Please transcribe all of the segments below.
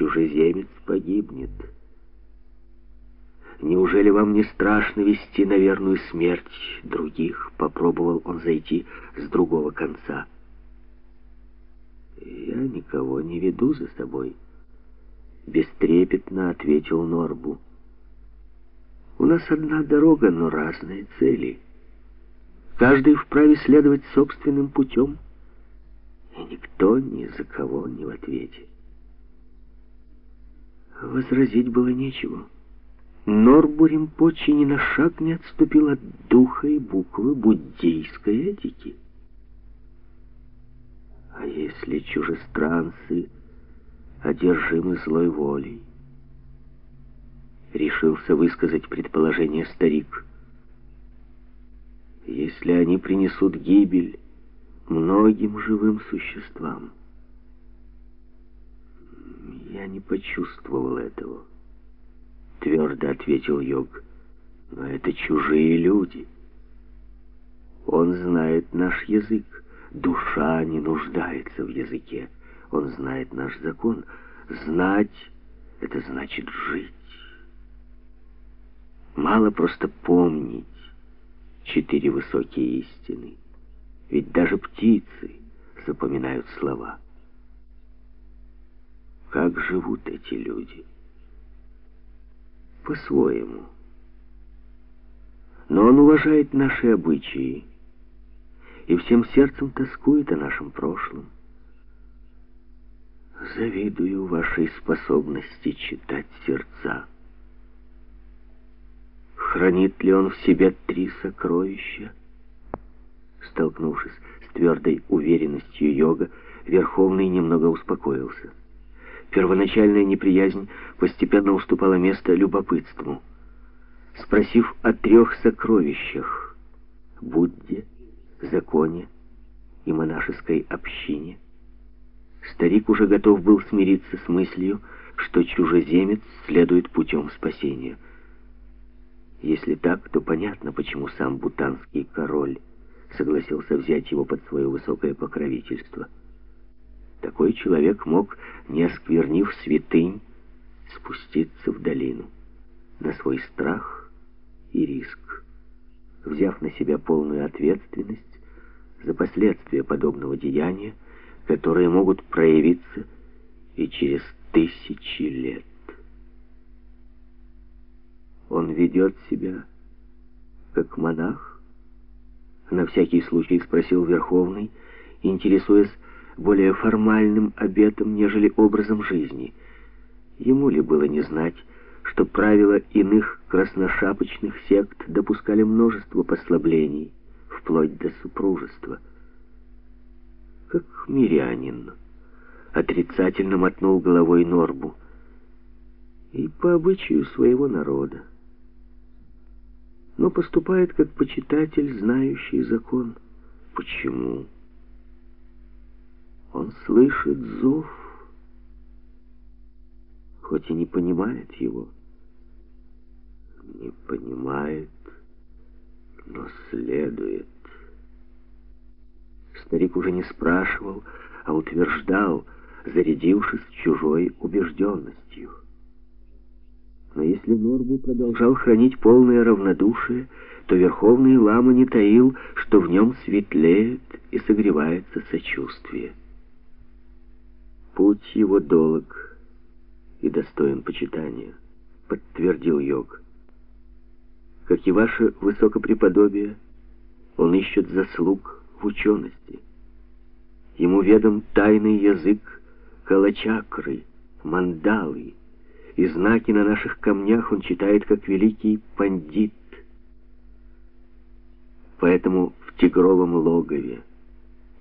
чужеземец погибнет. Неужели вам не страшно вести на верную смерть других? Попробовал он зайти с другого конца. Я никого не веду за собой. Бестрепетно ответил Норбу. У нас одна дорога, но разные цели. Каждый вправе следовать собственным путем, и никто ни за кого не в ответе. Возразить было нечего. Норбу Римпочи ни на шаг не отступил от духа и буквы буддийской этики. А если чужестранцы одержимы злой волей? Решился высказать предположение старик. Если они принесут гибель многим живым существам. Я не почувствовал этого твердо ответил Йог. Но это чужие люди. Он знает наш язык. Душа не нуждается в языке. Он знает наш закон. Знать — это значит жить. Мало просто помнить четыре высокие истины. Ведь даже птицы запоминают слова. Как живут эти люди? по-своему. Но он уважает наши обычаи и всем сердцем тоскует о нашем прошлом. Завидую вашей способности читать сердца. Хранит ли он в себе три сокровища? Столкнувшись с твердой уверенностью йога, Верховный немного успокоился. Первоначальная неприязнь постепенно уступала место любопытству. Спросив о трех сокровищах — Будде, законе и монашеской общине, старик уже готов был смириться с мыслью, что чужеземец следует путем спасения. Если так, то понятно, почему сам бутанский король согласился взять его под свое высокое покровительство — такой человек мог, не осквернив святынь, спуститься в долину на свой страх и риск, взяв на себя полную ответственность за последствия подобного деяния, которые могут проявиться и через тысячи лет. Он ведет себя как монах? На всякий случай спросил Верховный, интересуясь, более формальным обетом, нежели образом жизни. Ему ли было не знать, что правила иных красношапочных сект допускали множество послаблений, вплоть до супружества. Как мирянин отрицательно мотнул головой Норбу и по обычаю своего народа. Но поступает как почитатель, знающий закон. Почему? Он слышит зов, хоть и не понимает его. Не понимает, но следует. Старик уже не спрашивал, а утверждал, зарядившись чужой убежденностью. Но если Норбу продолжал хранить полное равнодушие, то Верховный Лама не таил, что в нем светлеет и согревается сочувствие. Путь его долг и достоин почитания, подтвердил Йог. Как и ваше высокопреподобие, он ищет заслуг в учености. Ему ведом тайный язык калачакры, мандалы, и знаки на наших камнях он читает как великий пандит. Поэтому в тигровом логове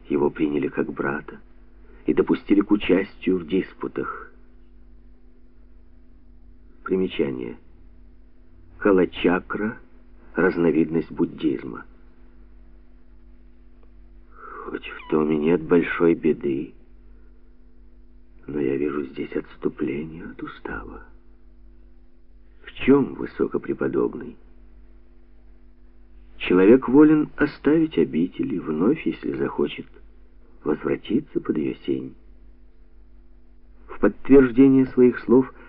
его приняли как брата и допустили к участию в диспутах. Примечание. Калачакра — разновидность буддизма. Хоть в том и нет большой беды, но я вижу здесь отступление от устава. В чем высокопреподобный? Человек волен оставить обители вновь, если захочет, возвратиться под ее сень. В подтверждение своих слов